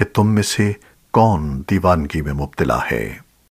कि तुम में से कौन दीवानगी में मुब्तला है?